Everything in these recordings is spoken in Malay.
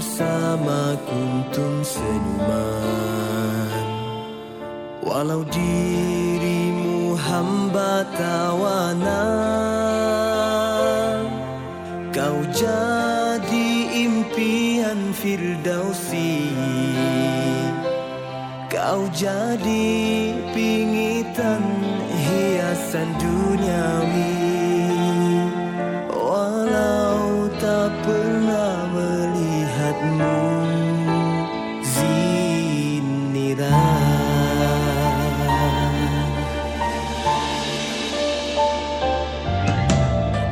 bersama kuntum senyuman Walau dirimu hamba tawanan Kau jadi impian Firdausi. Kau jadi pingitan hiasan duniawi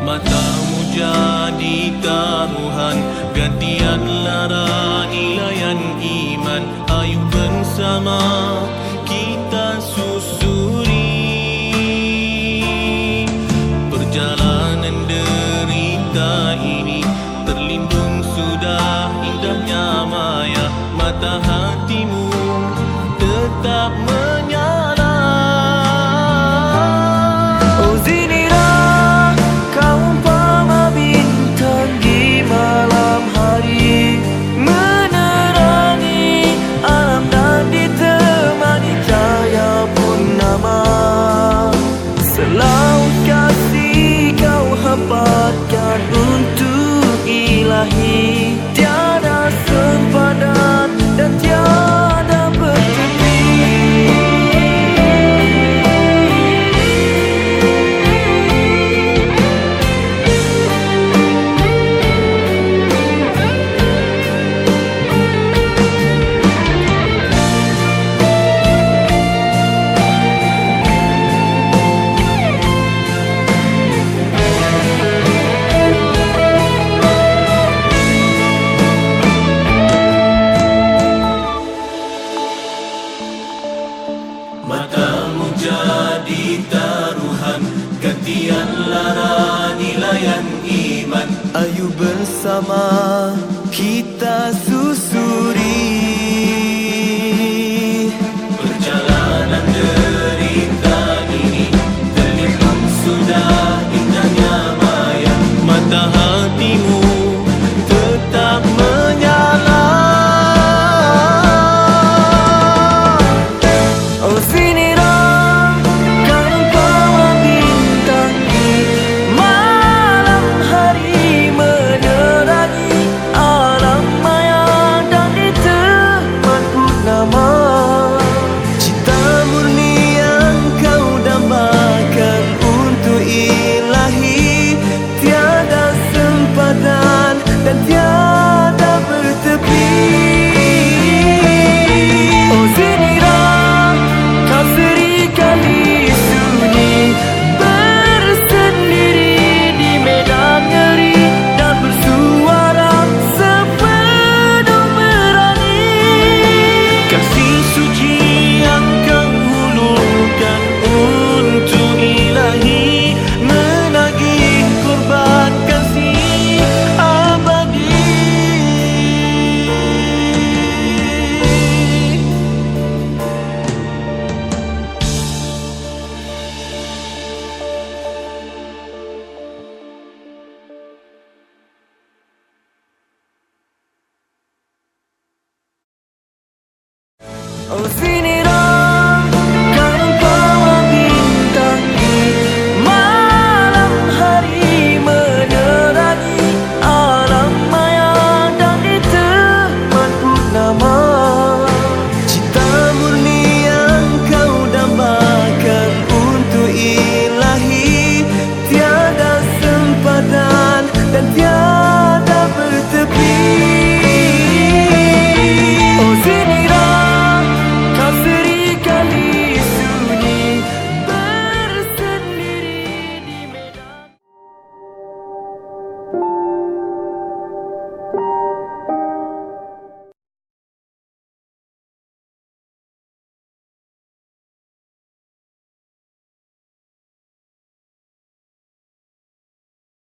Matamu jadi taruhan Gantian lara nilaian iman. Ayo bersama kita susuri. Perjalanan derita ini Terlindung sudah indahnya maya. Mata hatimu tetap menyala here. Gantian lara nilaian iman. Ayo bersama